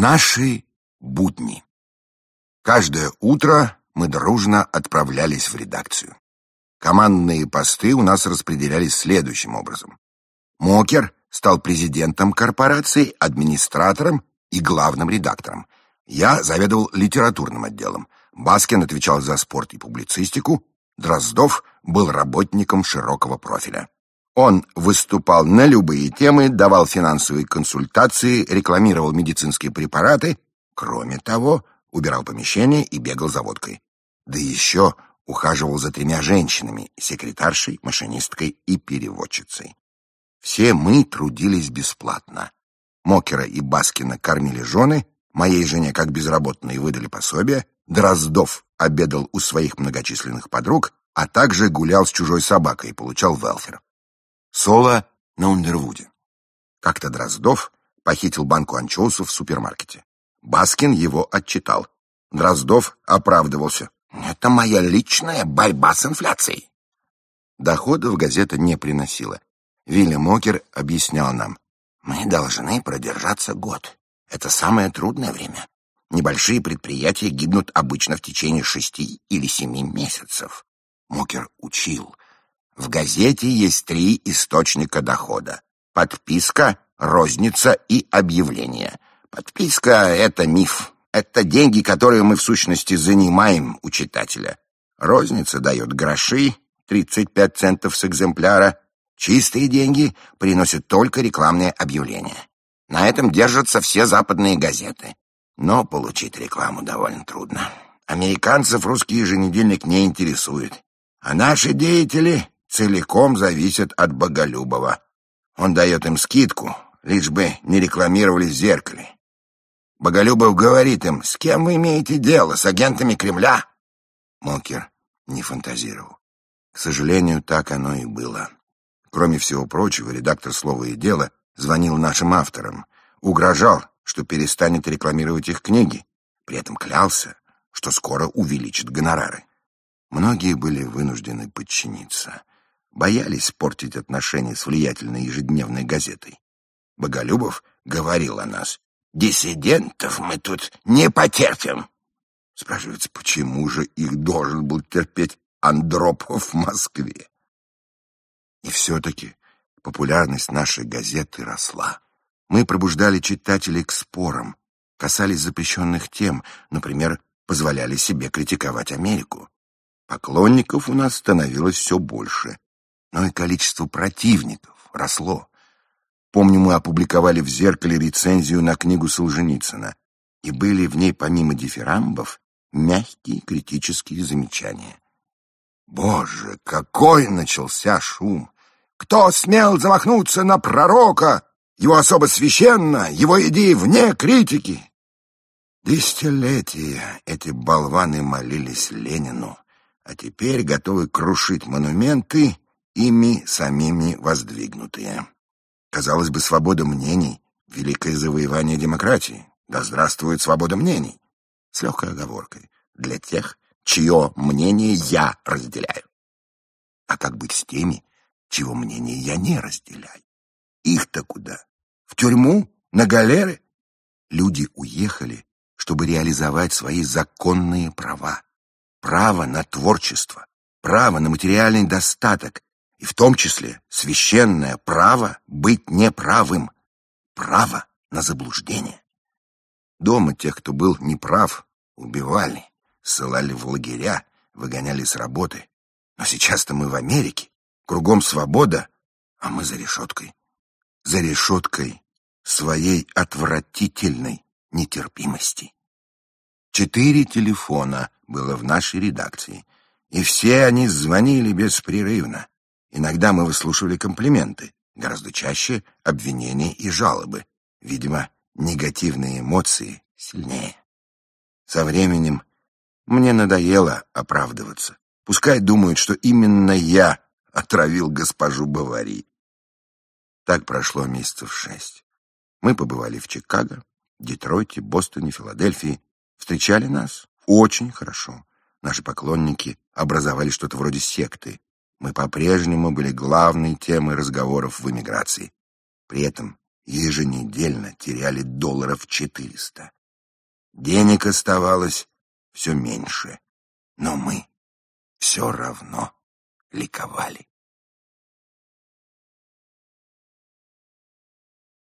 Наши будни. Каждое утро мы дружно отправлялись в редакцию. Командные посты у нас распределялись следующим образом. Мокер стал президентом корпорации, администратором и главным редактором. Я заведовал литературным отделом. Баскин отвечал за спорт и публицистику. Дроздов был работником широкого профиля. Он выступал на любые темы, давал финансовые консультации, рекламировал медицинские препараты. Кроме того, убирал помещение и бегал за водкой. Да еще ухаживал за тремя женщинами — секретаршей, машинисткой и переводчицей. Все мы трудились бесплатно. Мокера и Баскина кормили жены, моей жене как безработной выдали пособие, Дроздов обедал у своих многочисленных подруг, а также гулял с чужой собакой и получал велфер. Соло на Ундервуде. Как-то Дроздов похитил банку анчоусов в супермаркете. Баскин его отчитал. Дроздов оправдывался. «Это моя личная борьба с инфляцией». Доходов газета не приносила. Вилли Мокер объяснял нам. «Мы должны продержаться год. Это самое трудное время. Небольшие предприятия гибнут обычно в течение шести или семи месяцев». Мокер учил. В газете есть три источника дохода. Подписка, розница и объявление. Подписка — это миф. Это деньги, которые мы в сущности занимаем у читателя. Розница дает гроши, 35 центов с экземпляра. Чистые деньги приносят только рекламные объявления. На этом держатся все западные газеты. Но получить рекламу довольно трудно. Американцев русский еженедельник не интересует. А наши деятели целиком зависят от Боголюбова. Он дает им скидку, лишь бы не рекламировали в зеркале. Боголюбов говорит им, с кем вы имеете дело, с агентами Кремля? Мокер не фантазировал. К сожалению, так оно и было. Кроме всего прочего, редактор «Слова и дела» звонил нашим авторам, угрожал, что перестанет рекламировать их книги, при этом клялся, что скоро увеличит гонорары. Многие были вынуждены подчиниться боялись портить отношения с влиятельной ежедневной газетой. Боголюбов говорил о нас. «Диссидентов мы тут не потерпим». Спрашивается, почему же их должен был терпеть Андропов в Москве? И все-таки популярность нашей газеты росла. Мы пробуждали читателей к спорам, касались запрещенных тем, например, позволяли себе критиковать Америку. Поклонников у нас становилось все больше но и количество противников росло. Помню, мы опубликовали в «Зеркале» рецензию на книгу Солженицына, и были в ней, помимо дифирамбов, мягкие критические замечания. Боже, какой начался шум! Кто смел замахнуться на пророка? Его особо священно, его идеи вне критики. Десятилетия эти болваны молились Ленину, а теперь готовы крушить монументы ими самими воздвигнутые. Казалось бы, свобода мнений — великое завоевание демократии. Да здравствует свобода мнений! С легкой оговоркой. Для тех, чье мнение я разделяю. А как быть с теми, чьего мнения я не разделяю? Их-то куда? В тюрьму? На галеры? Люди уехали, чтобы реализовать свои законные права. Право на творчество, право на материальный достаток, и в том числе священное право быть неправым, право на заблуждение. Дома тех, кто был неправ, убивали, ссылали в лагеря, выгоняли с работы. Но сейчас-то мы в Америке, кругом свобода, а мы за решеткой. За решеткой своей отвратительной нетерпимости. Четыре телефона было в нашей редакции, и все они звонили беспрерывно. Иногда мы выслушивали комплименты, гораздо чаще обвинения и жалобы. Видимо, негативные эмоции сильнее. Со временем мне надоело оправдываться. Пускай думают, что именно я отравил госпожу Бавари. Так прошло месяцев шесть. Мы побывали в Чикаго, Детройте, Бостоне, Филадельфии. Встречали нас очень хорошо. Наши поклонники образовали что-то вроде секты, мы по-прежнему были главной темой разговоров в эмиграции. При этом еженедельно теряли долларов четыреста. Денег оставалось все меньше, но мы все равно ликовали.